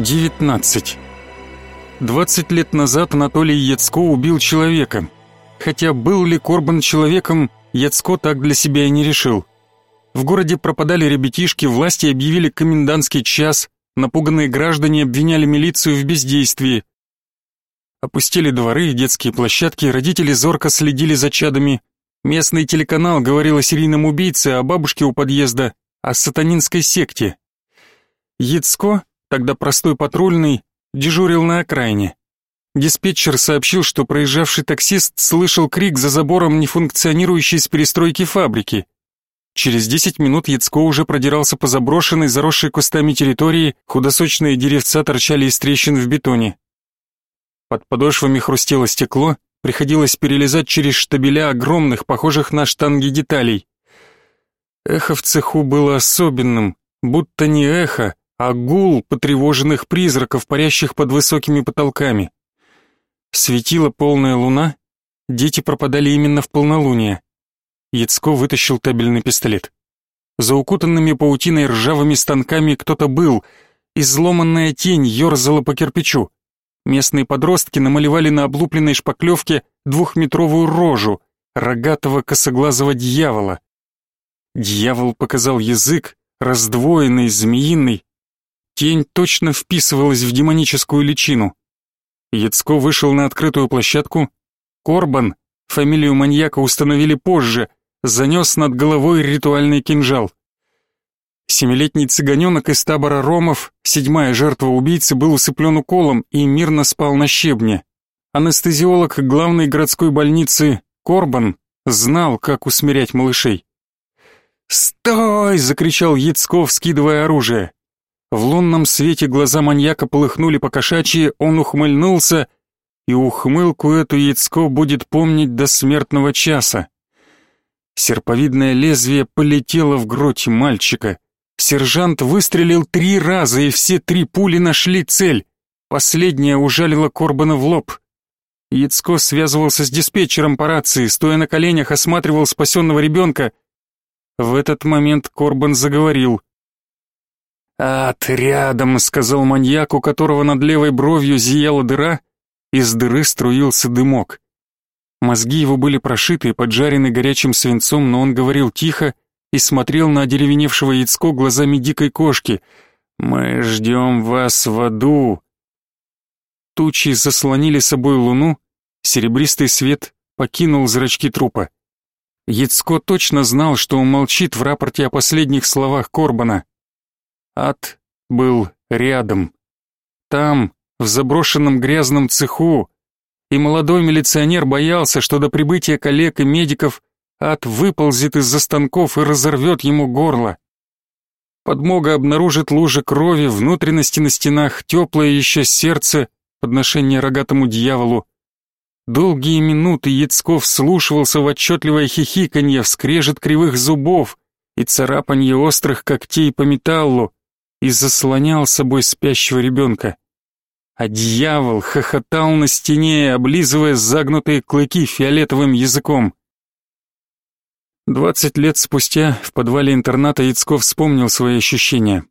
19. 20 лет назад Анатолий Яцко убил человека. Хотя был ли Корбан человеком, Яцко так для себя и не решил. В городе пропадали ребятишки, власти объявили комендантский час, напуганные граждане обвиняли милицию в бездействии. Опустили дворы детские площадки, родители зорко следили за чадами. Местный телеканал говорил о серийном убийце, о бабушке у подъезда, о сатанинской секте. Яцко, тогда простой патрульный, дежурил на окраине. Диспетчер сообщил, что проезжавший таксист слышал крик за забором нефункционирующей с перестройки фабрики. Через 10 минут Яцко уже продирался по заброшенной, заросшей кустами территории, худосочные деревца торчали из трещин в бетоне. Под подошвами хрустело стекло, приходилось перелезать через штабеля огромных, похожих на штанги деталей. Эхо в цеху было особенным, будто не эхо, а гул потревоженных призраков, парящих под высокими потолками. Светила полная луна, дети пропадали именно в полнолуние. Яцко вытащил табельный пистолет. За укутанными паутиной ржавыми станками кто-то был, изломанная тень ерзала по кирпичу. Местные подростки намалевали на облупленной шпаклевке двухметровую рожу рогатого косоглазого дьявола. Дьявол показал язык, раздвоенный, змеиный, Тень точно вписывалась в демоническую личину. Яцко вышел на открытую площадку. Корбан, фамилию маньяка установили позже, занес над головой ритуальный кинжал. Семилетний цыганенок из табора Ромов, седьмая жертва убийцы, был усыплен уколом и мирно спал на щебне. Анестезиолог главной городской больницы Корбан знал, как усмирять малышей. «Стой!» — закричал Яцков, скидывая оружие. В лунном свете глаза маньяка полыхнули по кошачьи, он ухмыльнулся, и ухмылку эту Яцко будет помнить до смертного часа. Серповидное лезвие полетело в грудь мальчика. Сержант выстрелил три раза, и все три пули нашли цель. Последняя ужалила Корбана в лоб. Яцко связывался с диспетчером по рации, стоя на коленях, осматривал спасенного ребенка. В этот момент Корбан заговорил. «Ад рядом», — сказал маньяк, у которого над левой бровью зияла дыра, из дыры струился дымок. Мозги его были прошиты и поджарены горячим свинцом, но он говорил тихо и смотрел на одеревеневшего яйцко глазами дикой кошки. «Мы ждем вас в аду». Тучи заслонили собой луну, серебристый свет покинул зрачки трупа. Яцко точно знал, что он молчит в рапорте о последних словах Корбана. Ад был рядом. Там, в заброшенном грязном цеху, и молодой милиционер боялся, что до прибытия коллег и медиков ад выползет из-за станков и разорвет ему горло. Подмога обнаружит лужи крови, внутренности на стенах, теплое еще сердце, подношение рогатому дьяволу. Долгие минуты Яцков слушался в отчетливое хихиканье, вскрежет кривых зубов и царапанье острых когтей по металлу, и заслонял собой спящего ребенка. А дьявол хохотал на стене, облизывая загнутые клыки фиолетовым языком. Двадцать лет спустя в подвале интерната Яцков вспомнил свои ощущения.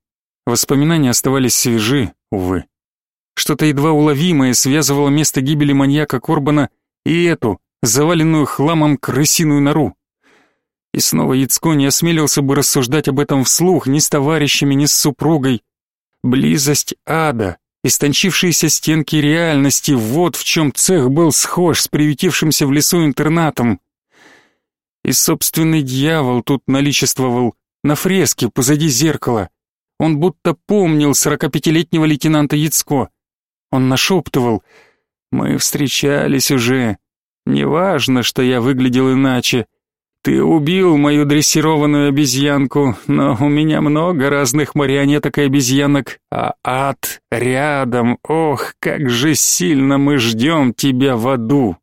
Воспоминания оставались свежи, увы. Что-то едва уловимое связывало место гибели маньяка Корбана и эту, заваленную хламом крысиную нору. И снова Яцко не осмелился бы рассуждать об этом вслух ни с товарищами, ни с супругой. Близость ада, истончившиеся стенки реальности, вот в чем цех был схож с приютившимся в лесу интернатом. И собственный дьявол тут наличествовал, на фреске позади зеркала. Он будто помнил сорокапятилетнего лейтенанта Яцко. Он нашептывал, «Мы встречались уже. Неважно, что я выглядел иначе. Ты убил мою дрессированную обезьянку, но у меня много разных марионеток и обезьянок, а ад рядом. Ох, как же сильно мы ждем тебя в аду.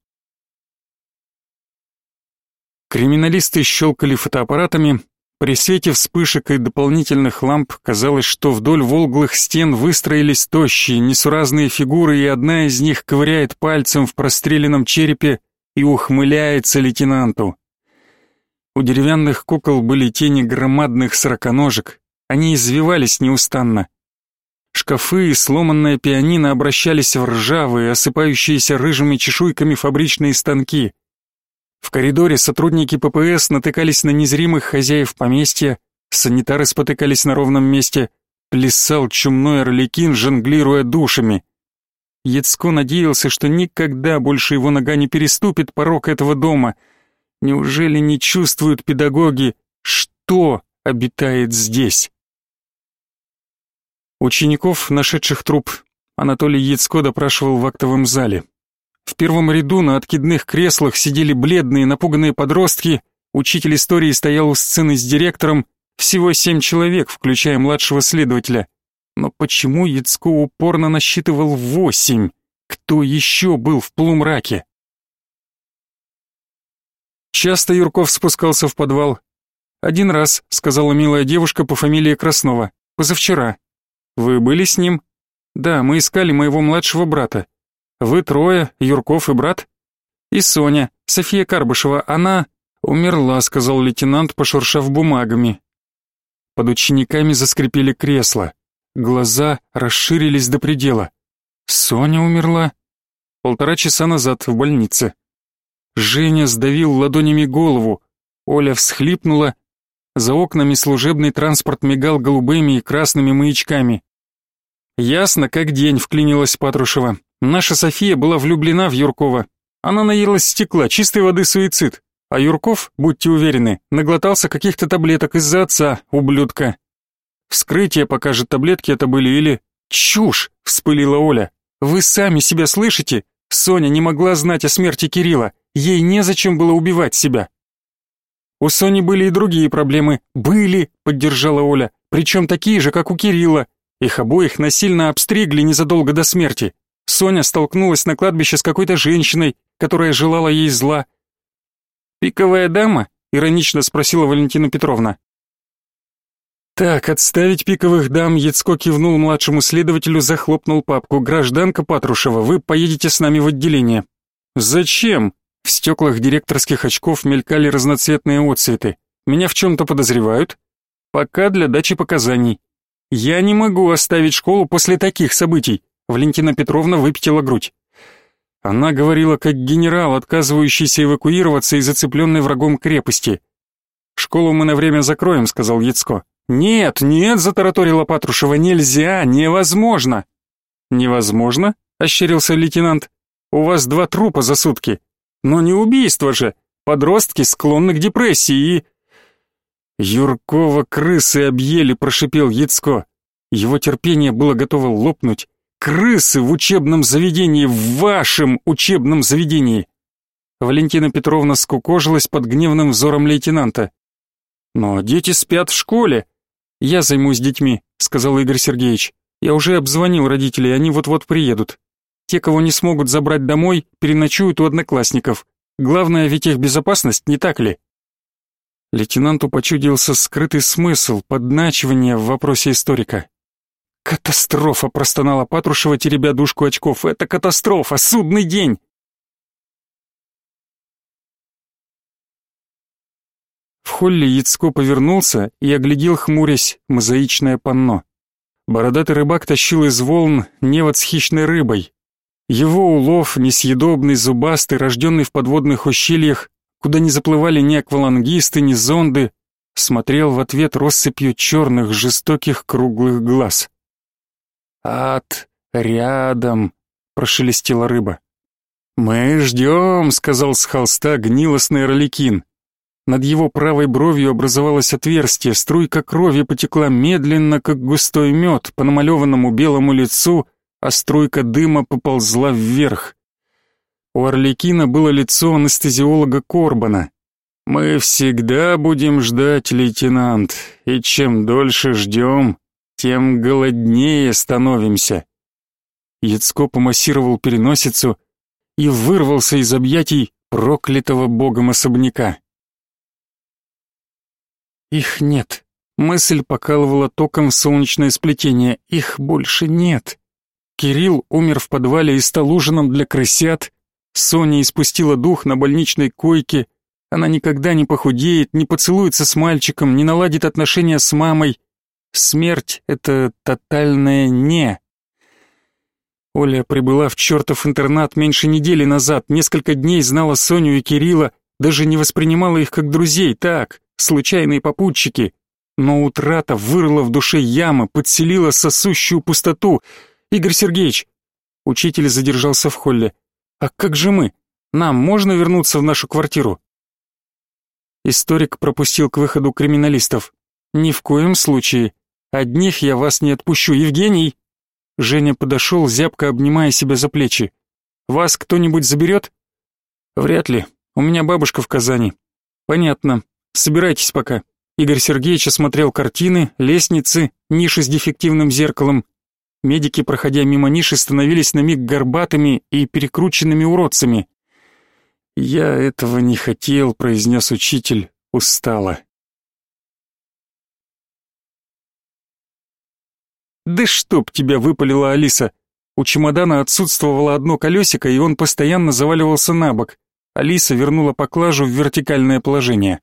Криминалисты щелкали фотоаппаратами. При свете вспышек и дополнительных ламп казалось, что вдоль волглых стен выстроились тощие, несуразные фигуры, и одна из них ковыряет пальцем в простреленном черепе и ухмыляется лейтенанту. У деревянных кукол были тени громадных сороконожек. Они извивались неустанно. Шкафы и сломанная пианино обращались в ржавые, осыпающиеся рыжими чешуйками фабричные станки. В коридоре сотрудники ППС натыкались на незримых хозяев поместья, санитары спотыкались на ровном месте, плясал чумной орликин, жонглируя душами. Яцко надеялся, что никогда больше его нога не переступит порог этого дома. Неужели не чувствуют педагоги, что обитает здесь? Учеников, нашедших труп, Анатолий Яцко допрашивал в актовом зале. В первом ряду на откидных креслах сидели бледные, напуганные подростки, учитель истории стоял у сцены с директором, всего семь человек, включая младшего следователя. Но почему Яцко упорно насчитывал восемь? Кто еще был в полумраке? Часто Юрков спускался в подвал. «Один раз», — сказала милая девушка по фамилии Краснова. «Позавчера». «Вы были с ним?» «Да, мы искали моего младшего брата. Вы трое, Юрков и брат?» «И Соня, София Карбышева, она...» «Умерла», — сказал лейтенант, пошуршав бумагами. Под учениками заскрипели кресла. Глаза расширились до предела. Соня умерла полтора часа назад в больнице. Женя сдавил ладонями голову. Оля всхлипнула. За окнами служебный транспорт мигал голубыми и красными маячками. Ясно, как день, вклинилась Патрушева. Наша София была влюблена в Юркова. Она наелась стекла, чистой воды суицид. А Юрков, будьте уверены, наглотался каких-то таблеток из-за отца, ублюдка. Вскрытие покажет, таблетки это были или... Чушь, вспылила Оля. Вы сами себя слышите? Соня не могла знать о смерти Кирилла. Ей незачем было убивать себя. У Сони были и другие проблемы. Были, поддержала Оля. Причем такие же, как у Кирилла. Их обоих насильно обстригли незадолго до смерти. Соня столкнулась на кладбище с какой-то женщиной, которая желала ей зла. «Пиковая дама?» — иронично спросила Валентина Петровна. «Так, отставить пиковых дам», — Яцко кивнул младшему следователю, захлопнул папку. «Гражданка Патрушева, вы поедете с нами в отделение». «Зачем?» В стеклах директорских очков мелькали разноцветные отцветы. «Меня в чем-то подозревают?» «Пока для дачи показаний». «Я не могу оставить школу после таких событий», — Валентина Петровна выпятила грудь. Она говорила как генерал, отказывающийся эвакуироваться из зацепленной врагом крепости. «Школу мы на время закроем», — сказал Яцко. «Нет, нет», — затараторила Патрушева, — «нельзя, невозможно». «Невозможно?» — ощерился лейтенант. «У вас два трупа за сутки. Но не убийство же. Подростки склонны к депрессии и...» «Юркова крысы объели», — прошипел Яцко. Его терпение было готово лопнуть. «Крысы в учебном заведении, в вашем учебном заведении!» Валентина Петровна скукожилась под гневным взором лейтенанта. «Но дети спят в школе», «Я займусь детьми», — сказал Игорь Сергеевич. «Я уже обзвонил родителей, они вот-вот приедут. Те, кого не смогут забрать домой, переночуют у одноклассников. Главное ведь их безопасность, не так ли?» Лейтенанту почудился скрытый смысл, подначивания в вопросе историка. «Катастрофа!» — простонала Патрушева, теребя дужку очков. «Это катастрофа! Судный день!» В холле Яцко повернулся и оглядел, хмурясь, мозаичное панно. Бородатый рыбак тащил из волн невод с хищной рыбой. Его улов, несъедобный, зубастый, рожденный в подводных ущельях, куда не заплывали ни аквалангисты, ни зонды, смотрел в ответ россыпью черных, жестоких, круглых глаз. «Ад рядом», — прошелестела рыба. «Мы ждем», — сказал с холста гнилостный орликин. Над его правой бровью образовалось отверстие, струйка крови потекла медленно, как густой мед, по намалеванному белому лицу, а струйка дыма поползла вверх. У Орликина было лицо анестезиолога Корбана. «Мы всегда будем ждать, лейтенант, и чем дольше ждем, тем голоднее становимся». Яцко помассировал переносицу и вырвался из объятий проклятого богом особняка. Их нет. Мысль покалывала током в солнечное сплетение. Их больше нет. Кирилл умер в подвале и стал ужином для крысят. Соня испустила дух на больничной койке. Она никогда не похудеет, не поцелуется с мальчиком, не наладит отношения с мамой. Смерть — это тотальное «не». Оля прибыла в чертов интернат меньше недели назад, несколько дней знала Соню и Кирилла, даже не воспринимала их как друзей, так, случайные попутчики. Но утрата вырыла в душе ямы, подселила сосущую пустоту. «Игорь Сергеевич!» Учитель задержался в холле. «А как же мы? Нам можно вернуться в нашу квартиру?» Историк пропустил к выходу криминалистов. «Ни в коем случае. Одних я вас не отпущу. Евгений!» Женя подошел, зябко обнимая себя за плечи. «Вас кто-нибудь заберет?» «Вряд ли. У меня бабушка в Казани». «Понятно. Собирайтесь пока». Игорь Сергеевич осмотрел картины, лестницы, ниши с дефективным зеркалом. Медики, проходя мимо ниши, становились на миг горбатыми и перекрученными уродцами. «Я этого не хотел», — произнес учитель устало. «Да чтоб тебя выпалила Алиса!» У чемодана отсутствовало одно колесико, и он постоянно заваливался на бок. Алиса вернула поклажу в вертикальное положение.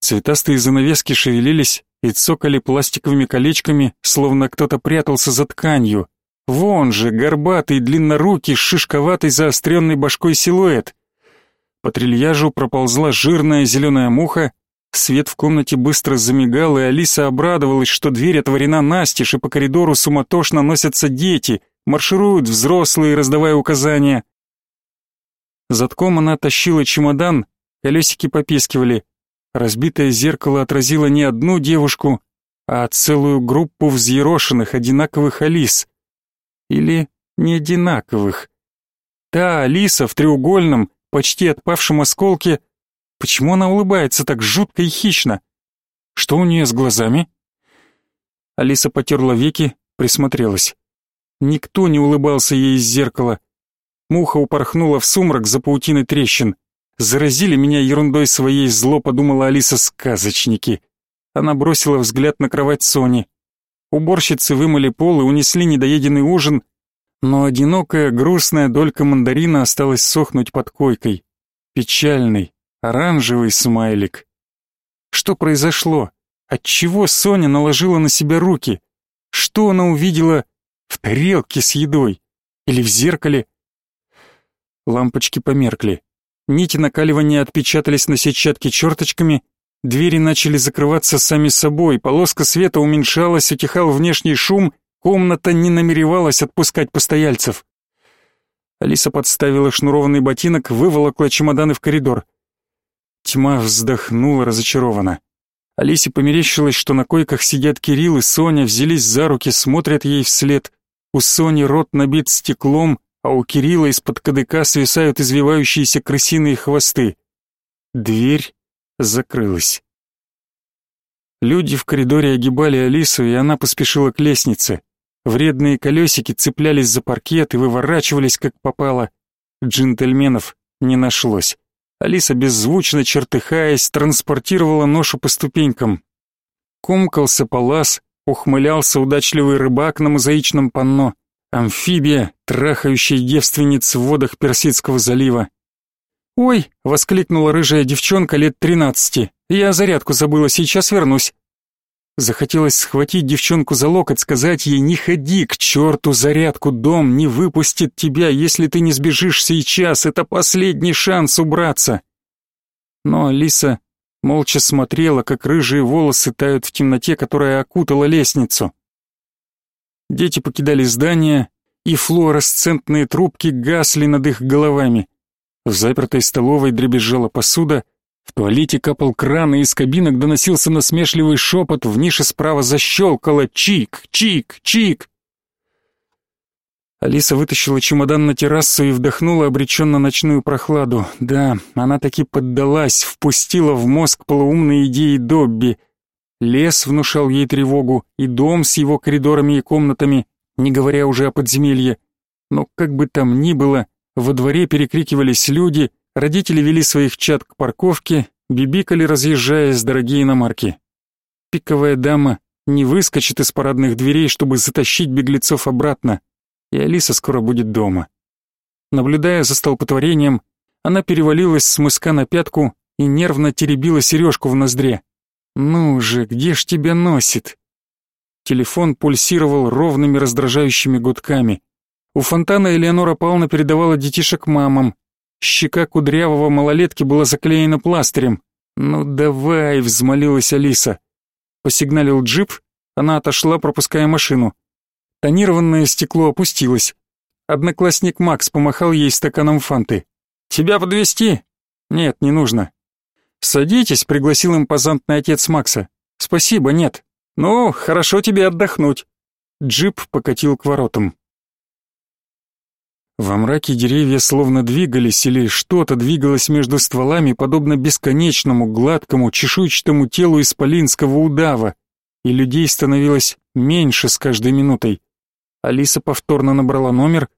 Цветастые занавески шевелились и цокали пластиковыми колечками, словно кто-то прятался за тканью. Вон же, горбатый, длиннорукий, шишковатый, заостренный башкой силуэт. По трильяжу проползла жирная зеленая муха, Свет в комнате быстро замигал, и Алиса обрадовалась, что дверь отворена настежь, и по коридору суматошно носятся дети, маршируют взрослые, раздавая указания. Затком она тащила чемодан, колесики попискивали. Разбитое зеркало отразило не одну девушку, а целую группу взъерошенных, одинаковых Алис. Или не одинаковых. Та Алиса в треугольном, почти отпавшем осколке Почему она улыбается так жутко и хищно? Что у нее с глазами? Алиса потерла веки, присмотрелась. Никто не улыбался ей из зеркала. Муха упорхнула в сумрак за паутиной трещин. Заразили меня ерундой своей, зло подумала Алиса, сказочники. Она бросила взгляд на кровать Сони. Уборщицы вымыли пол и унесли недоеденный ужин, но одинокая грустная долька мандарина осталась сохнуть под койкой. Печальный, Оранжевый смайлик. Что произошло? Отчего Соня наложила на себя руки? Что она увидела в тарелке с едой? Или в зеркале? Лампочки померкли. Нити накаливания отпечатались на сетчатке черточками, двери начали закрываться сами собой, полоска света уменьшалась, утихал внешний шум, комната не намеревалась отпускать постояльцев. Алиса подставила шнурованный ботинок, выволокла чемоданы в коридор. Тьма вздохнула разочарованно. Алисе померещилось, что на койках сидят Кирилл и Соня, взялись за руки, смотрят ей вслед. У Сони рот набит стеклом, а у Кирилла из-под кадыка свисают извивающиеся крысиные хвосты. Дверь закрылась. Люди в коридоре огибали Алису, и она поспешила к лестнице. Вредные колесики цеплялись за паркет и выворачивались как попало. Джентльменов не нашлось. Алиса, беззвучно чертыхаясь, транспортировала ношу по ступенькам. Комкался палас, ухмылялся удачливый рыбак на мозаичном панно, амфибия, трахающая девственниц в водах Персидского залива. «Ой!» — воскликнула рыжая девчонка лет тринадцати. «Я зарядку забыла, сейчас вернусь». Захотелось схватить девчонку за локоть, сказать ей «Не ходи к черту, зарядку, дом не выпустит тебя, если ты не сбежишь сейчас, это последний шанс убраться». Но Алиса молча смотрела, как рыжие волосы тают в темноте, которая окутала лестницу. Дети покидали здание, и флуоресцентные трубки гасли над их головами. В запертой столовой дребезжала посуда — в туалете капал кран, и из кабинок доносился насмешливый шепот, в нише справа защелкало «Чик! Чик! Чик!». Алиса вытащила чемодан на террасу и вдохнула обреченно ночную прохладу. Да, она таки поддалась, впустила в мозг полуумные идеи Добби. Лес внушал ей тревогу, и дом с его коридорами и комнатами, не говоря уже о подземелье. Но как бы там ни было, во дворе перекрикивались люди, Родители вели своих чад к парковке, бибикали, разъезжая с дорогие иномарки. Пиковая дама не выскочит из парадных дверей, чтобы затащить беглецов обратно, и Алиса скоро будет дома. Наблюдая за столпотворением, она перевалилась с мыска на пятку и нервно теребила сережку в ноздре. «Ну же, где ж тебя носит? Телефон пульсировал ровными раздражающими гудками. У фонтана Элеонора Павловна передавала детишек мамам. Щека кудрявого малолетки была заклеена пластырем. «Ну давай», — взмолилась Алиса. Посигналил джип, она отошла, пропуская машину. Тонированное стекло опустилось. Одноклассник Макс помахал ей стаканом фанты. «Тебя подвести? «Нет, не нужно». «Садитесь», — пригласил импозантный отец Макса. «Спасибо, нет». «Ну, хорошо тебе отдохнуть». Джип покатил к воротам. Во мраке деревья словно двигались или что-то двигалось между стволами, подобно бесконечному, гладкому, чешуйчатому телу исполинского удава, и людей становилось меньше с каждой минутой. Алиса повторно набрала номер,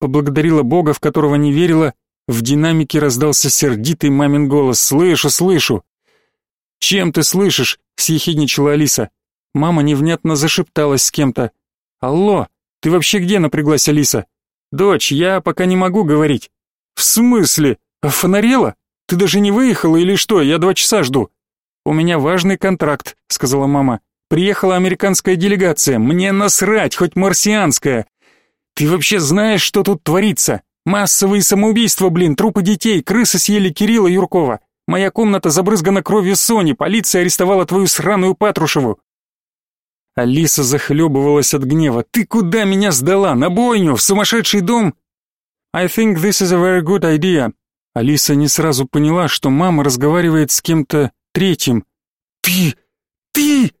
поблагодарила Бога, в которого не верила, в динамике раздался сердитый мамин голос. «Слышу, слышу!» «Чем ты слышишь?» — съехидничала Алиса. Мама невнятно зашепталась с кем-то. «Алло, ты вообще где?» — напряглась Алиса. «Дочь, я пока не могу говорить». «В смысле? Офонарела? Ты даже не выехала или что? Я два часа жду». «У меня важный контракт», — сказала мама. «Приехала американская делегация. Мне насрать, хоть марсианская. Ты вообще знаешь, что тут творится? Массовые самоубийства, блин, трупы детей, крысы съели Кирилла Юркова. Моя комната забрызгана кровью Сони, полиция арестовала твою сраную Патрушеву. Алиса захлебывалась от гнева. «Ты куда меня сдала? На бойню? В сумасшедший дом?» «I think this is a very good idea». Алиса не сразу поняла, что мама разговаривает с кем-то третьим. «Ты! Ты!»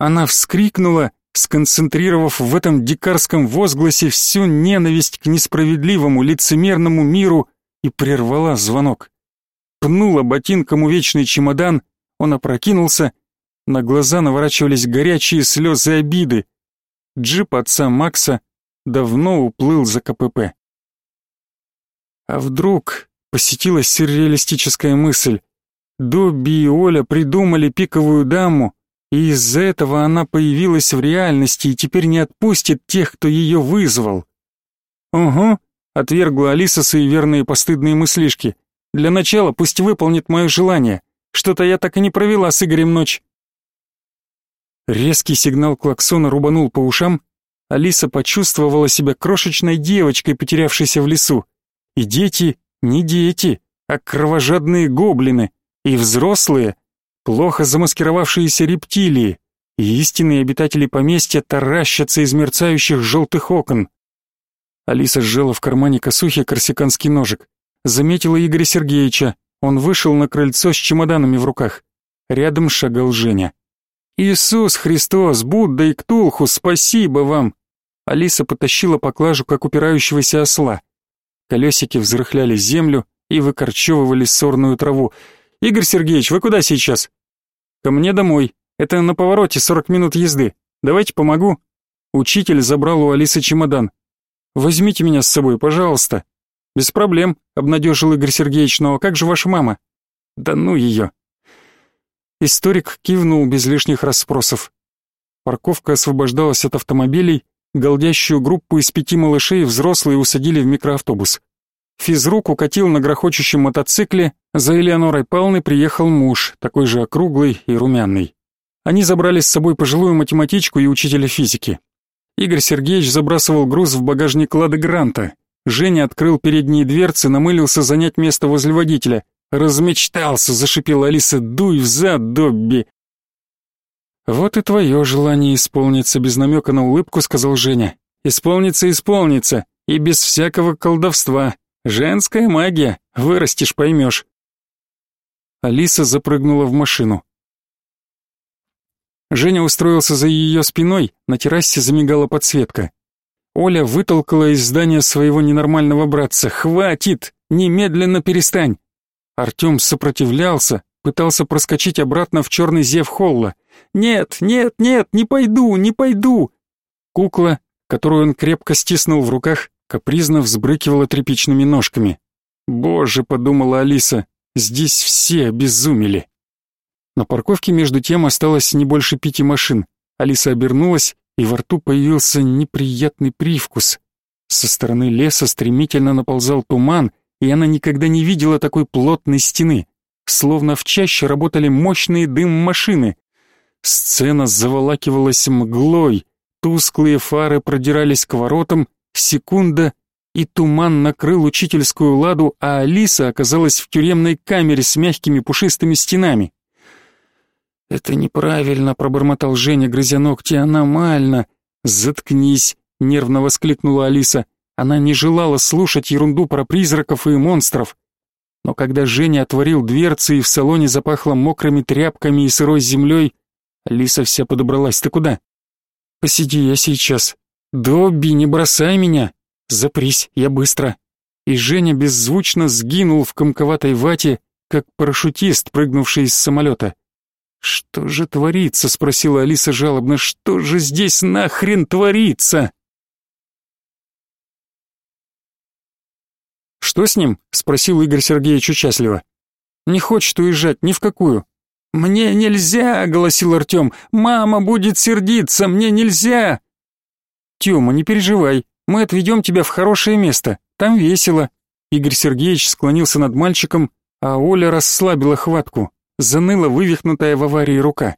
Она вскрикнула, сконцентрировав в этом дикарском возгласе всю ненависть к несправедливому, лицемерному миру, и прервала звонок. Пнула ботинком увечный чемодан, он опрокинулся, на глаза наворачивались горячие слезы обиды. Джип отца Макса давно уплыл за КПП. А вдруг посетила сюрреалистическая мысль. Добби и Оля придумали пиковую даму, и из-за этого она появилась в реальности и теперь не отпустит тех, кто ее вызвал. «Угу», — отвергла Алиса суеверные постыдные мыслишки. «Для начала пусть выполнит мое желание. Что-то я так и не провела с Игорем ночь». Резкий сигнал клаксона рубанул по ушам. Алиса почувствовала себя крошечной девочкой, потерявшейся в лесу. И дети не дети, а кровожадные гоблины. И взрослые плохо замаскировавшиеся рептилии, и истинные обитатели поместья таращатся из мерцающих желтых окон. Алиса сжала в кармане косухи корсиканский ножик. Заметила Игоря Сергеевича. Он вышел на крыльцо с чемоданами в руках. Рядом шагал Женя. «Иисус Христос, Будда и Ктулху, спасибо вам!» Алиса потащила поклажу, как упирающегося осла. Колесики взрыхляли землю и выкорчевывали сорную траву. «Игорь Сергеевич, вы куда сейчас?» Ко мне домой. Это на повороте 40 минут езды. Давайте помогу. Учитель забрал у Алисы чемодан. Возьмите меня с собой, пожалуйста. Без проблем, обнадежил Игорь Сергеевич, но как же ваша мама? Да ну ее. Историк кивнул без лишних расспросов. Парковка освобождалась от автомобилей, голдящую группу из пяти малышей взрослые усадили в микроавтобус. Физрук укатил на грохочущем мотоцикле, за Элеонорой Павловной приехал муж, такой же округлый и румяный. Они забрали с собой пожилую математичку и учителя физики. Игорь Сергеевич забрасывал груз в багажник Лады Гранта. Женя открыл передние дверцы, намылился занять место возле водителя. «Размечтался!» — зашипела Алиса. «Дуй взад, Добби!» «Вот и твое желание исполнится», — без намека на улыбку сказал Женя. «Исполнится, исполнится, и без всякого колдовства. Женская магия, вырастешь, поймешь. Алиса запрыгнула в машину. Женя устроился за ее спиной, на террасе замигала подсветка. Оля вытолкала из здания своего ненормального братца. «Хватит! Немедленно перестань!» Артем сопротивлялся, пытался проскочить обратно в черный зев холла. «Нет, нет, нет, не пойду, не пойду!» Кукла, которую он крепко стиснул в руках, капризно взбрыкивала тряпичными ножками. «Боже», — подумала Алиса, — «здесь все обезумели». На парковке между тем осталось не больше пяти машин. Алиса обернулась, и во рту появился неприятный привкус. Со стороны леса стремительно наползал туман, и она никогда не видела такой плотной стены. Словно в чаще работали мощные дым-машины. Сцена заволакивалась мглой, Тусклые фары продирались к воротам, секунда, и туман накрыл учительскую ладу, а Алиса оказалась в тюремной камере с мягкими пушистыми стенами. «Это неправильно», — пробормотал Женя, грызя ногти, — «аномально». «Заткнись», — нервно воскликнула Алиса. Она не желала слушать ерунду про призраков и монстров. Но когда Женя отворил дверцы и в салоне запахло мокрыми тряпками и сырой землей, Алиса вся подобралась. «Ты куда?» «Посиди, я сейчас». «Добби, не бросай меня!» «Запрись, я быстро!» И Женя беззвучно сгинул в комковатой вате, как парашютист, прыгнувший из самолета. «Что же творится?» — спросила Алиса жалобно. «Что же здесь нахрен творится?» «Что с ним?» — спросил Игорь Сергеевич участливо. «Не хочет уезжать ни в какую». «Мне нельзя!» — голосил Артем. «Мама будет сердиться! Мне нельзя!» «Тёма, не переживай. Мы отведем тебя в хорошее место. Там весело». Игорь Сергеевич склонился над мальчиком, а Оля расслабила хватку заныла вывихнутая в аварии рука.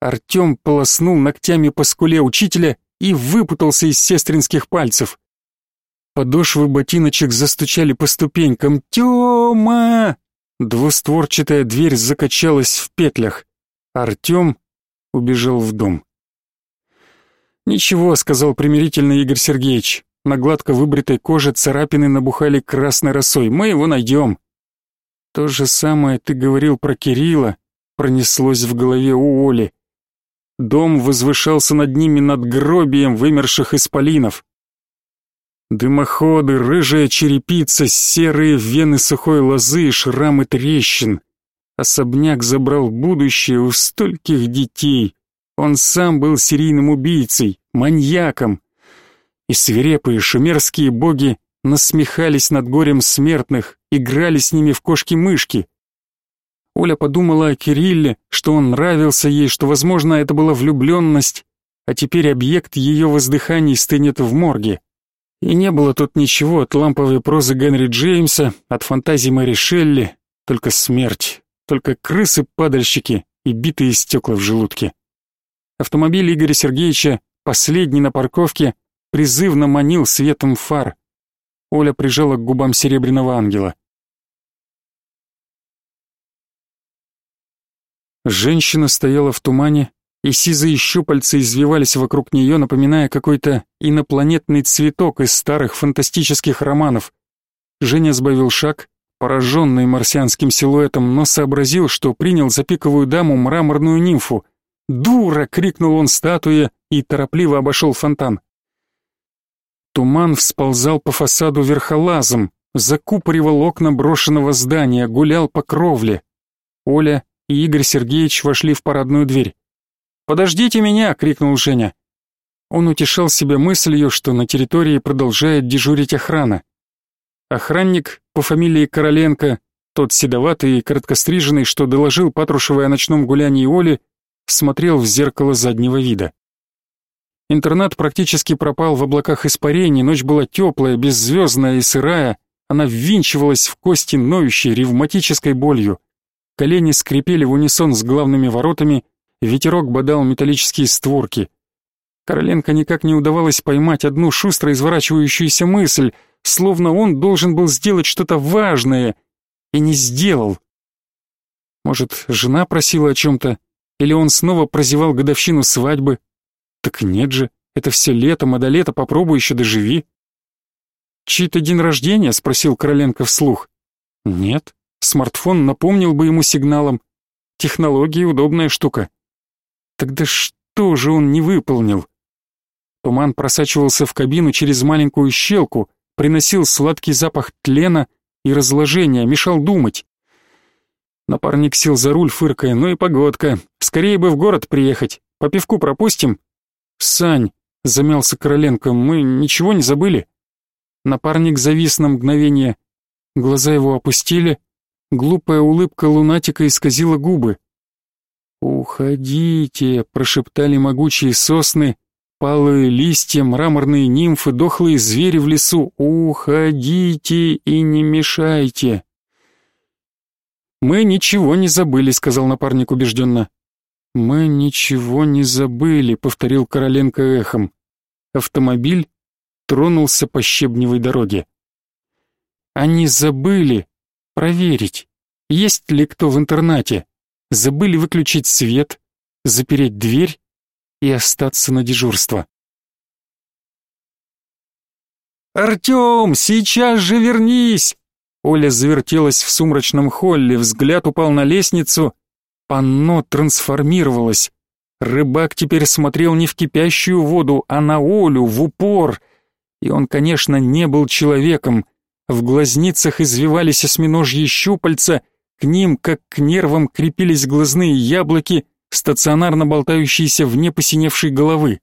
Артем полоснул ногтями по скуле учителя и выпутался из сестринских пальцев. Подошвы ботиночек застучали по ступенькам. «Тёма!» Двустворчатая дверь закачалась в петлях. Артем убежал в дом. «Ничего», — сказал примирительно Игорь Сергеевич. На гладко выбритой коже царапины набухали красной росой. «Мы его найдем». То же самое ты говорил про Кирилла, пронеслось в голове у Оли. Дом возвышался над ними над гробием вымерших исполинов. Дымоходы, рыжая черепица, серые вены сухой лозы и шрамы трещин. Особняк забрал будущее у стольких детей. Он сам был серийным убийцей, маньяком. И свирепые шумерские боги насмехались над горем смертных, играли с ними в кошки-мышки. Оля подумала о Кирилле, что он нравился ей, что, возможно, это была влюбленность, а теперь объект ее воздыханий стынет в морге. И не было тут ничего от ламповой прозы Генри Джеймса, от фантазий Мэри Шелли, только смерть, только крысы-падальщики и битые стекла в желудке. Автомобиль Игоря Сергеевича, последний на парковке, призывно манил светом фар. Оля прижала к губам серебряного ангела. Женщина стояла в тумане, и сизые щупальца извивались вокруг нее, напоминая какой-то инопланетный цветок из старых фантастических романов. Женя сбавил шаг, пораженный марсианским силуэтом, но сообразил, что принял за пиковую даму мраморную нимфу. «Дура!» — крикнул он статуе и торопливо обошел фонтан. Туман всползал по фасаду верхолазом, закупоривал окна брошенного здания, гулял по кровле. Оля и Игорь Сергеевич вошли в парадную дверь. «Подождите меня!» — крикнул Женя. Он утешал себя мыслью, что на территории продолжает дежурить охрана. Охранник по фамилии Короленко, тот седоватый и короткостриженный, что доложил Патрушевой о ночном гулянии Оли, смотрел в зеркало заднего вида. Интернат практически пропал в облаках испарений, ночь была теплая, беззвездная и сырая, она ввинчивалась в кости ноющей ревматической болью. Колени скрипели в унисон с главными воротами, ветерок бодал металлические створки. Короленко никак не удавалось поймать одну шустро изворачивающуюся мысль, словно он должен был сделать что-то важное, и не сделал. Может, жена просила о чем-то, или он снова прозевал годовщину свадьбы, так нет же, это все летом, а до лета попробуй еще доживи. Чей-то день рождения? Спросил Короленко вслух. Нет, смартфон напомнил бы ему сигналом. Технология удобная штука. Тогда что же он не выполнил? Туман просачивался в кабину через маленькую щелку, приносил сладкий запах тлена и разложения, мешал думать. Напарник сел за руль, фыркая, ну и погодка. Скорее бы в город приехать. По пивку пропустим, «Сань», — замялся Короленко, — «мы ничего не забыли?» Напарник завис на мгновение. Глаза его опустили, глупая улыбка лунатика исказила губы. «Уходите», — прошептали могучие сосны, палые листья, мраморные нимфы, дохлые звери в лесу. «Уходите и не мешайте». «Мы ничего не забыли», — сказал напарник убежденно. «Мы ничего не забыли», — повторил Короленко эхом. Автомобиль тронулся по щебневой дороге. Они забыли проверить, есть ли кто в интернате. Забыли выключить свет, запереть дверь и остаться на дежурство. «Артем, сейчас же вернись!» Оля завертелась в сумрачном холле, взгляд упал на лестницу. Панно трансформировалось. Рыбак теперь смотрел не в кипящую воду, а на Олю, в упор. И он, конечно, не был человеком. В глазницах извивались осьминожьи щупальца, к ним, как к нервам, крепились глазные яблоки, стационарно болтающиеся вне посиневшей головы.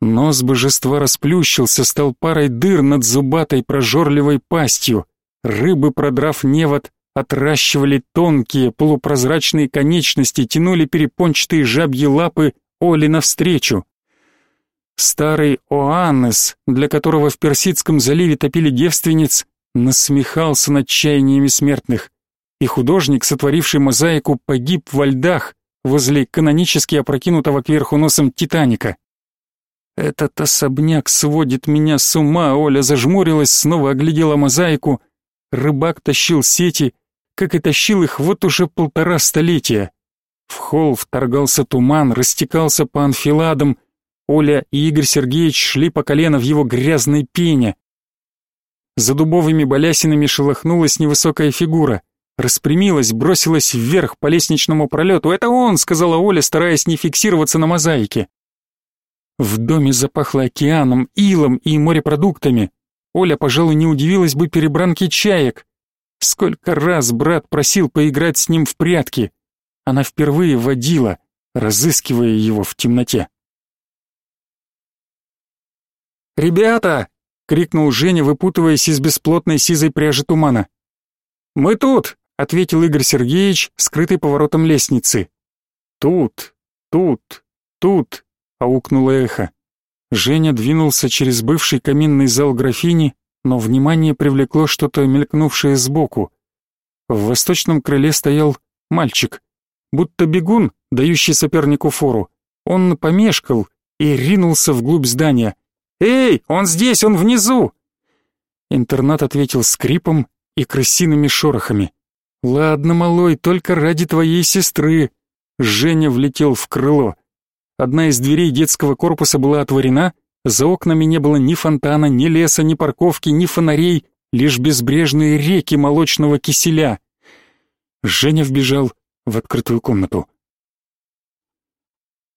Нос божества расплющился, стал парой дыр над зубатой прожорливой пастью. Рыбы, продрав невод, отращивали тонкие полупрозрачные конечности, тянули перепончатые жабьи лапы Оли навстречу. Старый Оаннес, для которого в Персидском заливе топили девственниц, насмехался над чаяниями смертных, и художник, сотворивший мозаику, погиб во льдах возле канонически опрокинутого кверху носом Титаника. Этот особняк сводит меня с ума, Оля зажмурилась, снова оглядела мозаику. Рыбак тащил сети, как и тащил их вот уже полтора столетия. В холл вторгался туман, растекался по анфиладам. Оля и Игорь Сергеевич шли по колено в его грязной пене. За дубовыми балясинами шелохнулась невысокая фигура. Распрямилась, бросилась вверх по лестничному пролету. «Это он!» — сказала Оля, стараясь не фиксироваться на мозаике. В доме запахло океаном, илом и морепродуктами. Оля, пожалуй, не удивилась бы перебранке чаек. Сколько раз брат просил поиграть с ним в прятки. Она впервые водила, разыскивая его в темноте. «Ребята!» — крикнул Женя, выпутываясь из бесплотной сизой пряжи тумана. «Мы тут!» — ответил Игорь Сергеевич, скрытый поворотом лестницы. «Тут, тут, тут!» Аукнуло эхо. Женя двинулся через бывший каминный зал графини, но внимание привлекло что-то мелькнувшее сбоку. В восточном крыле стоял мальчик, будто бегун, дающий сопернику фору. Он помешкал и ринулся вглубь здания. «Эй, он здесь, он внизу!» Интернат ответил скрипом и крысиными шорохами. «Ладно, малой, только ради твоей сестры!» Женя влетел в крыло. Одна из дверей детского корпуса была отворена, за окнами не было ни фонтана, ни леса, ни парковки, ни фонарей, лишь безбрежные реки молочного киселя. Женя вбежал в открытую комнату.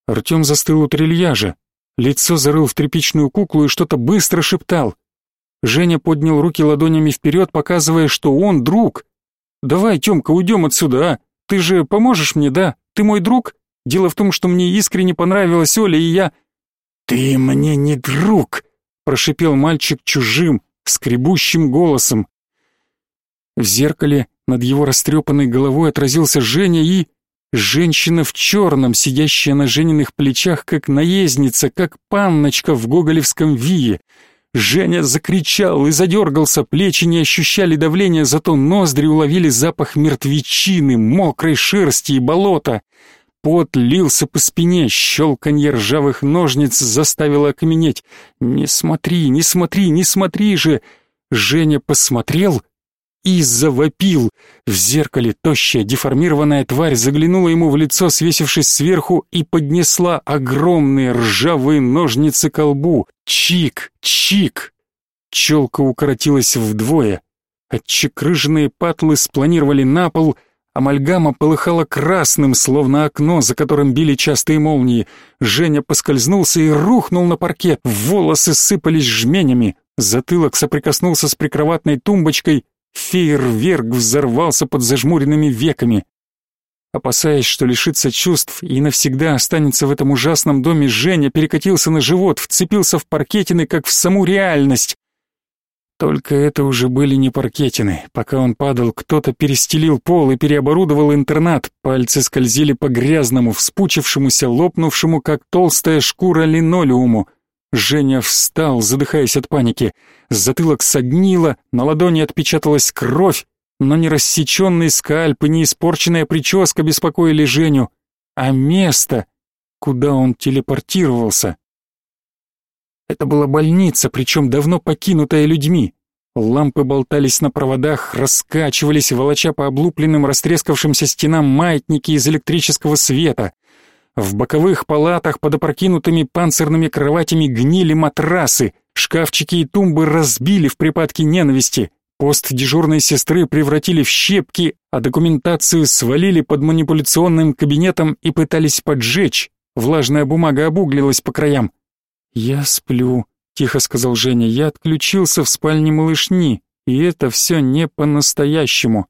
Артем застыл у трильяжа, лицо зарыл в тряпичную куклу и что-то быстро шептал. Женя поднял руки ладонями вперед, показывая, что он друг. «Давай, Тёмка, уйдем отсюда, а? Ты же поможешь мне, да? Ты мой друг?» Дело в том, что мне искренне понравилась Оля, и я... «Ты мне не друг!» — прошипел мальчик чужим, скребущим голосом. В зеркале над его растрепанной головой отразился Женя и... Женщина в черном, сидящая на Жениных плечах, как наездница, как панночка в гоголевском вие. Женя закричал и задергался, плечи не ощущали давления, зато ноздри уловили запах мертвечины, мокрой шерсти и болота. Пот лился по спине, щелканье ржавых ножниц заставило окаменеть. «Не смотри, не смотри, не смотри же!» Женя посмотрел и завопил. В зеркале тощая, деформированная тварь заглянула ему в лицо, свесившись сверху, и поднесла огромные ржавые ножницы к лбу. Чик, чик! Челка укоротилась вдвое. Отчекрыженные патлы спланировали на пол — Амальгама полыхала красным, словно окно, за которым били частые молнии. Женя поскользнулся и рухнул на паркет. Волосы сыпались жменями. Затылок соприкоснулся с прикроватной тумбочкой. Фейерверк взорвался под зажмуренными веками. Опасаясь, что лишится чувств и навсегда останется в этом ужасном доме, Женя перекатился на живот, вцепился в паркетины, как в саму реальность. Только это уже были не паркетины. Пока он падал, кто-то перестелил пол и переоборудовал интернат. Пальцы скользили по грязному, вспучившемуся, лопнувшему, как толстая шкура линолеуму. Женя встал, задыхаясь от паники. Затылок соднило, на ладони отпечаталась кровь, но не рассеченный скальп и не испорченная прическа беспокоили Женю, а место, куда он телепортировался. Это была больница, причем давно покинутая людьми. Лампы болтались на проводах, раскачивались, волоча по облупленным, растрескавшимся стенам маятники из электрического света. В боковых палатах под опрокинутыми панцирными кроватями гнили матрасы, шкафчики и тумбы разбили в припадке ненависти, пост дежурной сестры превратили в щепки, а документацию свалили под манипуляционным кабинетом и пытались поджечь. Влажная бумага обуглилась по краям. «Я сплю», — тихо сказал Женя. «Я отключился в спальне малышни, и это все не по-настоящему».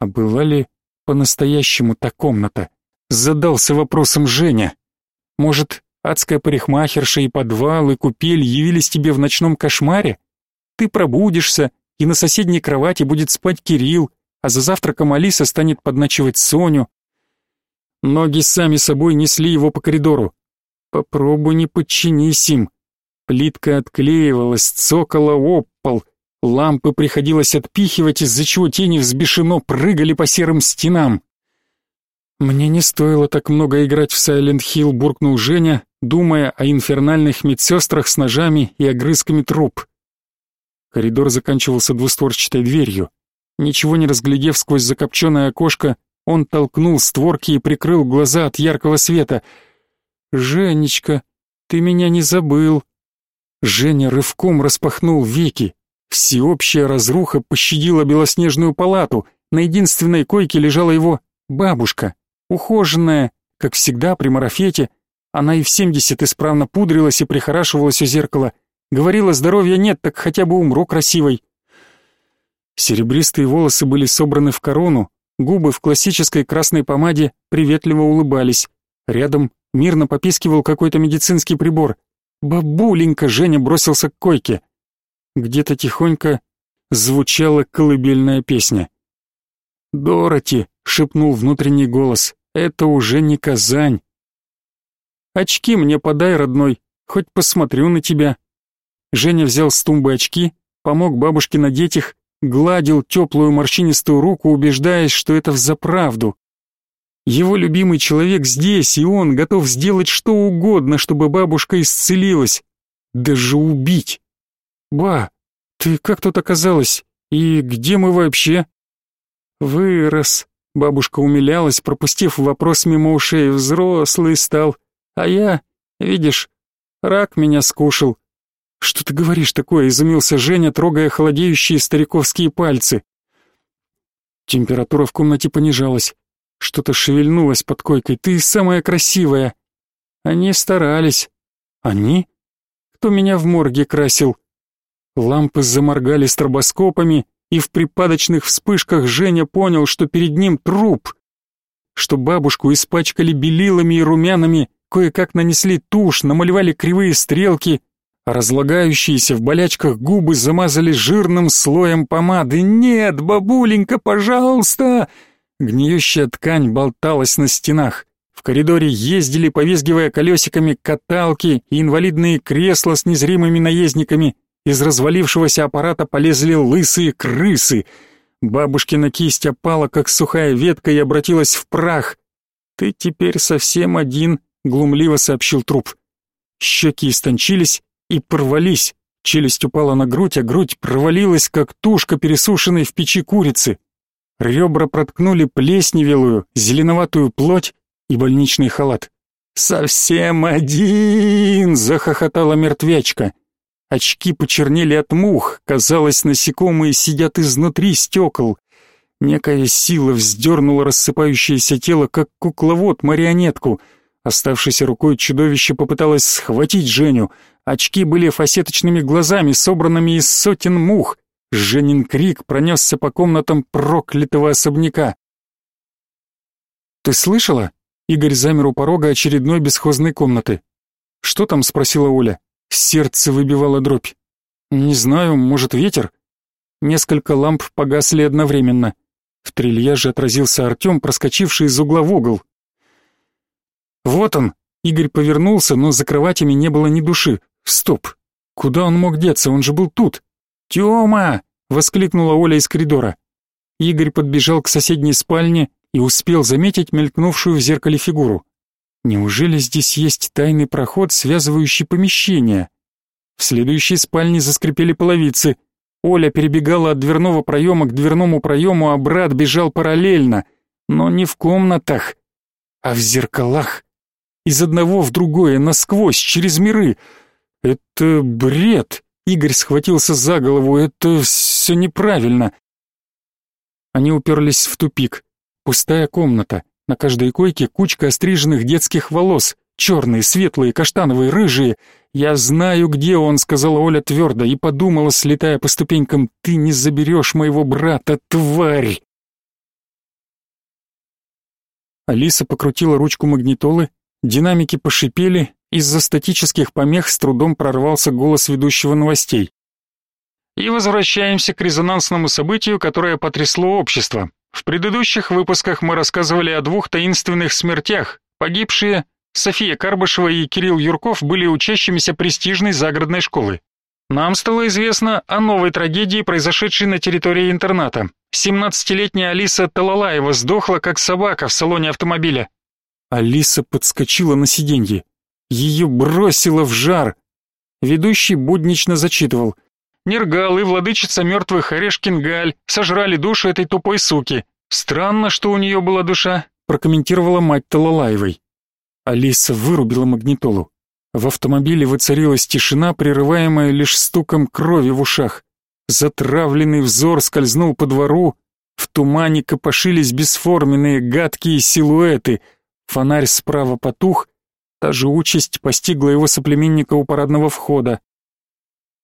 «А была ли по-настоящему та комната?» Задался вопросом Женя. «Может, адская парикмахерша и подвал, и купель явились тебе в ночном кошмаре? Ты пробудишься, и на соседней кровати будет спать Кирилл, а за завтраком Алиса станет подначивать Соню». Ноги сами собой несли его по коридору. Попробуй не подчинись им. Плитка отклеивалась, цокала об пол. Лампы приходилось отпихивать, из-за чего тени взбешено прыгали по серым стенам. «Мне не стоило так много играть в Сайлент Хилл», — буркнул Женя, думая о инфернальных медсестрах с ножами и огрызками труп. Коридор заканчивался двустворчатой дверью. Ничего не разглядев сквозь закопченное окошко, он толкнул створки и прикрыл глаза от яркого света — «Женечка, ты меня не забыл!» Женя рывком распахнул веки. Всеобщая разруха пощадила белоснежную палату. На единственной койке лежала его бабушка, ухоженная, как всегда при марафете. Она и в семьдесят исправно пудрилась и прихорашивалась у зеркала. Говорила, здоровья нет, так хотя бы умру красивой. Серебристые волосы были собраны в корону, губы в классической красной помаде приветливо улыбались. Рядом Мирно попискивал какой-то медицинский прибор. «Бабуленька!» — Женя бросился к койке. Где-то тихонько звучала колыбельная песня. «Дороти!» — шепнул внутренний голос. «Это уже не Казань!» «Очки мне подай, родной, хоть посмотрю на тебя». Женя взял с тумбы очки, помог бабушке надеть их, гладил теплую морщинистую руку, убеждаясь, что это взаправду. Его любимый человек здесь, и он готов сделать что угодно, чтобы бабушка исцелилась. Даже убить. Ба, ты как тут оказалась? И где мы вообще? Вырос. Бабушка умилялась, пропустив вопрос мимо ушей. Взрослый стал. А я, видишь, рак меня скушал. Что ты говоришь такое? Изумился Женя, трогая холодеющие стариковские пальцы. Температура в комнате понижалась. Что-то шевельнулось под койкой. Ты самая красивая. Они старались. Они? Кто меня в морге красил? Лампы заморгали стробоскопами, и в припадочных вспышках Женя понял, что перед ним труп. Что бабушку испачкали белилами и румянами, кое-как нанесли тушь, намалевали кривые стрелки, а разлагающиеся в болячках губы замазали жирным слоем помады. «Нет, бабуленька, пожалуйста!» Гниющая ткань болталась на стенах. В коридоре ездили, повизгивая колесиками, каталки и инвалидные кресла с незримыми наездниками. Из развалившегося аппарата полезли лысые крысы. Бабушкина кисть опала, как сухая ветка, и обратилась в прах. «Ты теперь совсем один», — глумливо сообщил труп. Щеки истончились и порвались. Челюсть упала на грудь, а грудь провалилась, как тушка пересушенной в печи курицы. Ребра проткнули плесневелую, зеленоватую плоть и больничный халат. «Совсем один!» — захохотала мертвячка. Очки почернели от мух, казалось, насекомые сидят изнутри стекол. Некая сила вздернула рассыпающееся тело, как кукловод марионетку. Оставшейся рукой чудовище попыталось схватить Женю. Очки были фасеточными глазами, собранными из сотен мух. Женин крик пронесся по комнатам проклятого особняка. «Ты слышала?» Игорь замер у порога очередной бесхозной комнаты. «Что там?» — спросила Оля. Сердце выбивало дробь. «Не знаю, может, ветер?» Несколько ламп погасли одновременно. В трильяже отразился Артем, проскочивший из угла в угол. «Вот он!» Игорь повернулся, но за кроватями не было ни души. «Стоп! Куда он мог деться? Он же был тут!» «Тёма!» — воскликнула Оля из коридора. Игорь подбежал к соседней спальне, и успел заметить мелькнувшую в зеркале фигуру. Неужели здесь есть тайный проход, связывающий помещения? В следующей спальне заскрипели половицы. Оля перебегала от дверного проема к дверному проему, а брат бежал параллельно, но не в комнатах, а в зеркалах. Из одного в другое, насквозь, через миры. Это бред. Игорь схватился за голову. Это все неправильно. Они уперлись в тупик. Пустая комната. На каждой койке кучка остриженных детских волос. Черные, светлые, каштановые, рыжие. «Я знаю, где он», — сказала Оля твердо, и подумала, слетая по ступенькам, «ты не заберешь моего брата, тварь!» Алиса покрутила ручку магнитолы, динамики пошипели, из-за статических помех с трудом прорвался голос ведущего новостей. И возвращаемся к резонансному событию, которое потрясло общество. В предыдущих выпусках мы рассказывали о двух таинственных смертях. Погибшие София Карбышева и Кирилл Юрков были учащимися престижной загородной школы. Нам стало известно о новой трагедии, произошедшей на территории интерната. 17-летняя Алиса Талалаева сдохла как собака в салоне автомобиля. Алиса подскочила на сиденье. Ее бросило в жар. Ведущий буднично зачитывал. Нергал и владычица мертвых Орешкин-Галь сожрали душу этой тупой суки. Странно, что у нее была душа, прокомментировала мать Талалаевой. Алиса вырубила магнитолу. В автомобиле воцарилась тишина, прерываемая лишь стуком крови в ушах. Затравленный взор скользнул по двору, в тумане копошились бесформенные гадкие силуэты. Фонарь справа потух, та же участь постигла его соплеменника у парадного входа.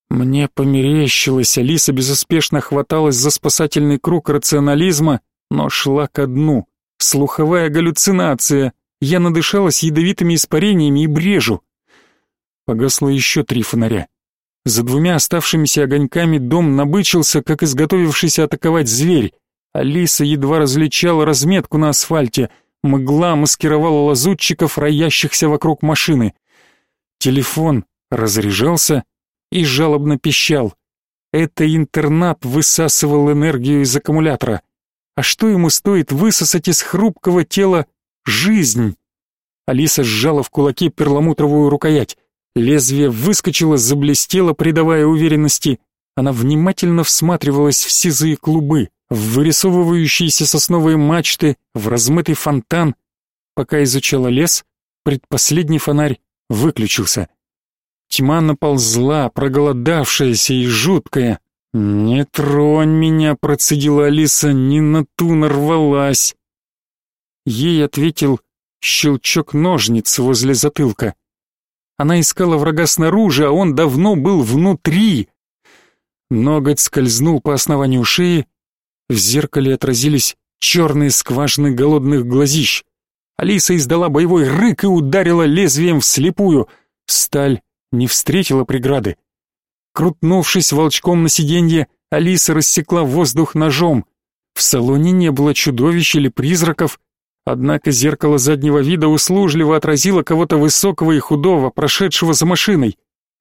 Мне померещилось, Алиса безуспешно хваталась за спасательный круг рационализма, но шла ко дну. Слуховая галлюцинация. Я надышалась ядовитыми испарениями и брежу. Погасло еще три фонаря. За двумя оставшимися огоньками дом набычился, как изготовившийся атаковать зверь. Алиса едва различала разметку на асфальте. Мгла маскировала лазутчиков, роящихся вокруг машины. Телефон разряжался, и жалобно пищал. Это интернат высасывал энергию из аккумулятора. А что ему стоит высосать из хрупкого тела жизнь? Алиса сжала в кулаке перламутровую рукоять. Лезвие выскочило, заблестело, придавая уверенности. Она внимательно всматривалась в сизые клубы, в вырисовывающиеся сосновые мачты, в размытый фонтан. Пока изучала лес, предпоследний фонарь выключился. Тьма наползла, проголодавшаяся и жуткая. «Не тронь меня», — процедила Алиса, — «не на ту нарвалась». Ей ответил щелчок ножниц возле затылка. Она искала врага снаружи, а он давно был внутри. Ноготь скользнул по основанию шеи, в зеркале отразились черные скважины голодных глазищ. Алиса издала боевой рык и ударила лезвием вслепую. Сталь не встретила преграды. Крутнувшись волчком на сиденье, Алиса рассекла воздух ножом. В салоне не было чудовищ или призраков, однако зеркало заднего вида услужливо отразило кого-то высокого и худого, прошедшего за машиной.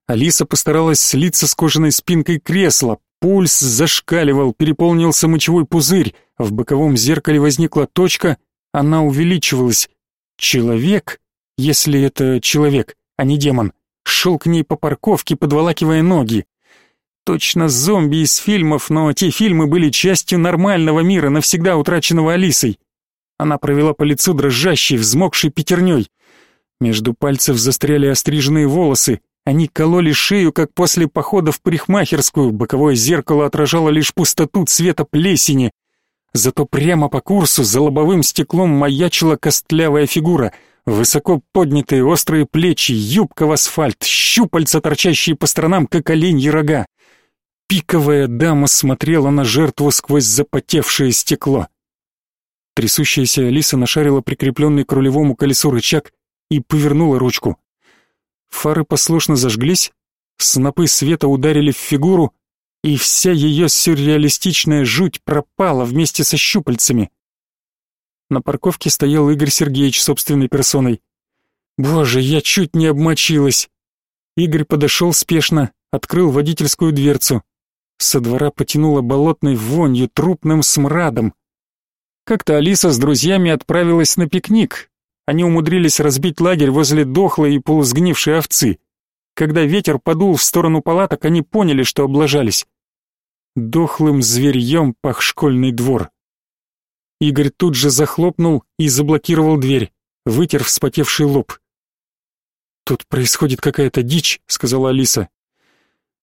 Алиса постаралась слиться с кожаной спинкой кресла, пульс зашкаливал, переполнился мочевой пузырь, в боковом зеркале возникла точка, она увеличивалась. Человек, если это человек, а не демон, шел к ней по парковке, подволакивая ноги. Точно зомби из фильмов, но те фильмы были частью нормального мира, навсегда утраченного Алисой. Она провела по лицу дрожащей, взмокшей пятерней. Между пальцев застряли остриженные волосы. Они кололи шею, как после похода в парикмахерскую. Боковое зеркало отражало лишь пустоту цвета плесени. Зато прямо по курсу за лобовым стеклом маячила костлявая фигура — Высоко поднятые острые плечи, юбка в асфальт, щупальца, торчащие по сторонам, как оленьи рога. Пиковая дама смотрела на жертву сквозь запотевшее стекло. Трясущаяся Алиса нашарила прикрепленный к рулевому колесу рычаг и повернула ручку. Фары послушно зажглись, снопы света ударили в фигуру, и вся ее сюрреалистичная жуть пропала вместе со щупальцами. На парковке стоял Игорь Сергеевич собственной персоной. Боже, я чуть не обмочилась. Игорь подошел спешно, открыл водительскую дверцу. Со двора потянуло болотной вонью, трупным смрадом. Как-то Алиса с друзьями отправилась на пикник. Они умудрились разбить лагерь возле дохлой и полусгнившей овцы. Когда ветер подул в сторону палаток, они поняли, что облажались. Дохлым зверьем пах школьный двор. Игорь тут же захлопнул и заблокировал дверь, вытер вспотевший лоб. «Тут происходит какая-то дичь», — сказала Алиса.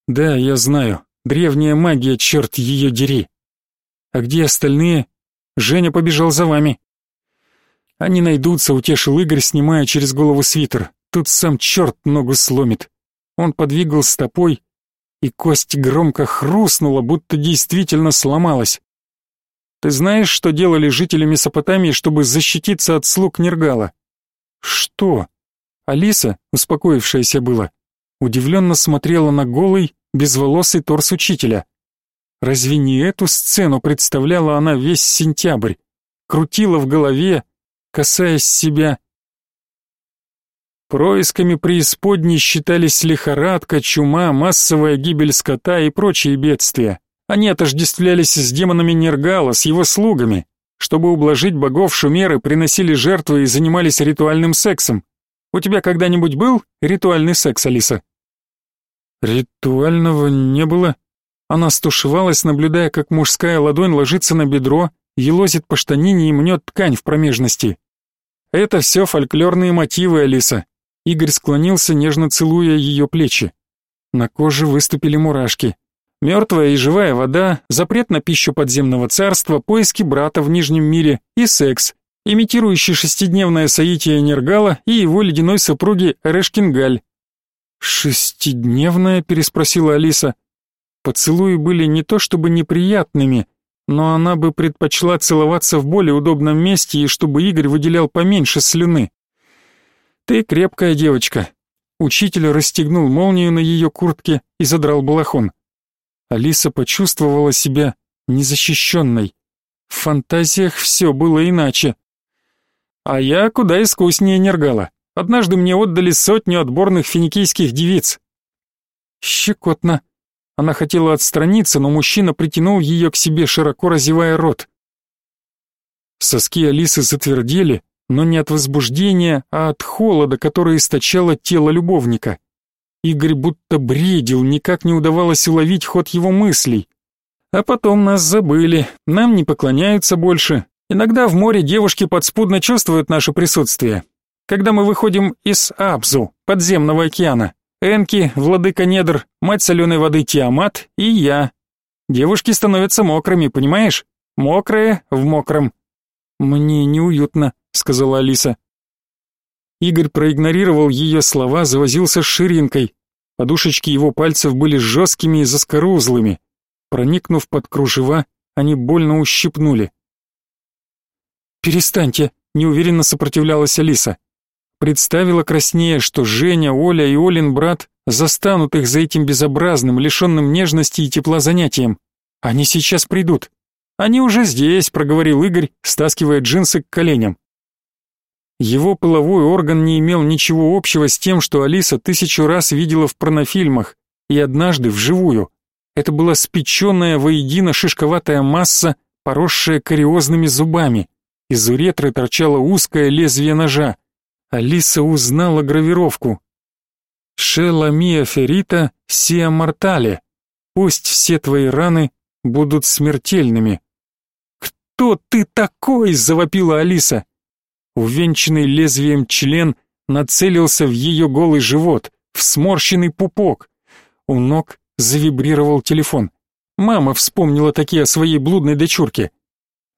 «Да, я знаю. Древняя магия, черт ее дери. А где остальные? Женя побежал за вами». «Они найдутся», — утешил Игорь, снимая через голову свитер. «Тут сам черт ногу сломит». Он подвигал стопой, и кость громко хрустнула, будто действительно сломалась. Ты знаешь, что делали жители Месопотамии, чтобы защититься от слуг Нергала? Что? Алиса, успокоившаяся была, удивленно смотрела на голый, безволосый торс учителя. Разве не эту сцену представляла она весь сентябрь? Крутила в голове, касаясь себя. Происками преисподней считались лихорадка, чума, массовая гибель скота и прочие бедствия. Они отождествлялись с демонами Нергала, с его слугами. Чтобы ублажить богов, шумеры приносили жертвы и занимались ритуальным сексом. У тебя когда-нибудь был ритуальный секс, Алиса? Ритуального не было. Она стушевалась, наблюдая, как мужская ладонь ложится на бедро, елозит по штанине и мнет ткань в промежности. Это все фольклорные мотивы, Алиса. Игорь склонился, нежно целуя ее плечи. На коже выступили мурашки. Мертвая и живая вода, запрет на пищу подземного царства, поиски брата в Нижнем мире и секс, имитирующий шестидневное соитие Нергала и его ледяной супруги Решкингаль. «Шестидневное?» — переспросила Алиса. Поцелуи были не то чтобы неприятными, но она бы предпочла целоваться в более удобном месте и чтобы Игорь выделял поменьше слюны. «Ты крепкая девочка». Учитель расстегнул молнию на ее куртке и задрал балахон. Алиса почувствовала себя незащищенной. В фантазиях все было иначе. А я куда искуснее нергала. Однажды мне отдали сотню отборных финикийских девиц. Щекотно. Она хотела отстраниться, но мужчина притянул ее к себе, широко разевая рот. Соски Алисы затвердели, но не от возбуждения, а от холода, который источало тело любовника. Игорь будто бредил, никак не удавалось уловить ход его мыслей. А потом нас забыли, нам не поклоняются больше. Иногда в море девушки подспудно чувствуют наше присутствие. Когда мы выходим из Абзу, подземного океана, Энки, владыка недр, мать соленой воды Тиамат и я. Девушки становятся мокрыми, понимаешь? Мокрые в мокром. Мне неуютно, сказала Алиса. Игорь проигнорировал ее слова, завозился с ширинкой. Подушечки его пальцев были жесткими и заскорузлыми. Проникнув под кружева, они больно ущипнули. «Перестаньте!» — неуверенно сопротивлялась Алиса. Представила краснее, что Женя, Оля и Олин брат застанут их за этим безобразным, лишенным нежности и тепла занятием. Они сейчас придут. Они уже здесь, проговорил Игорь, стаскивая джинсы к коленям. Его половой орган не имел ничего общего с тем, что Алиса тысячу раз видела в порнофильмах, и однажды вживую. Это была спеченная воедино шишковатая масса, поросшая кариозными зубами. Из уретры торчало узкое лезвие ножа. Алиса узнала гравировку. «Шела мия ферита сия мортале. Пусть все твои раны будут смертельными». «Кто ты такой?» — завопила Алиса. Увенчанный лезвием член нацелился в ее голый живот, в сморщенный пупок. У ног завибрировал телефон. Мама вспомнила такие о своей блудной дочурке.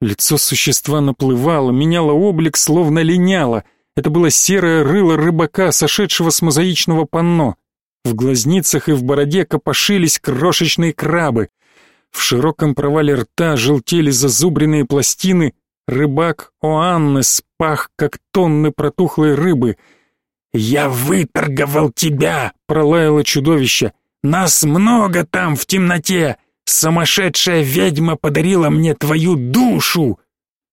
Лицо существа наплывало, меняло облик, словно линяло. Это было серое рыло рыбака, сошедшего с мозаичного панно. В глазницах и в бороде копошились крошечные крабы. В широком провале рта желтели зазубренные пластины, Рыбак Оаннес пах, как тонны протухлой рыбы. «Я выторговал тебя!» — пролаяло чудовище. «Нас много там в темноте! Сумасшедшая ведьма подарила мне твою душу!»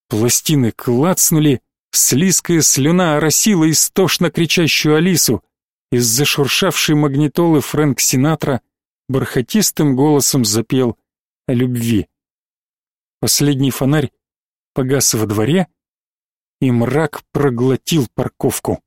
Пластины клацнули, слизкая слюна оросила истошно кричащую Алису. Из-за шуршавшей магнитолы Фрэнк Синатра бархатистым голосом запел о любви. Последний фонарь погас во дворе, и мрак проглотил парковку.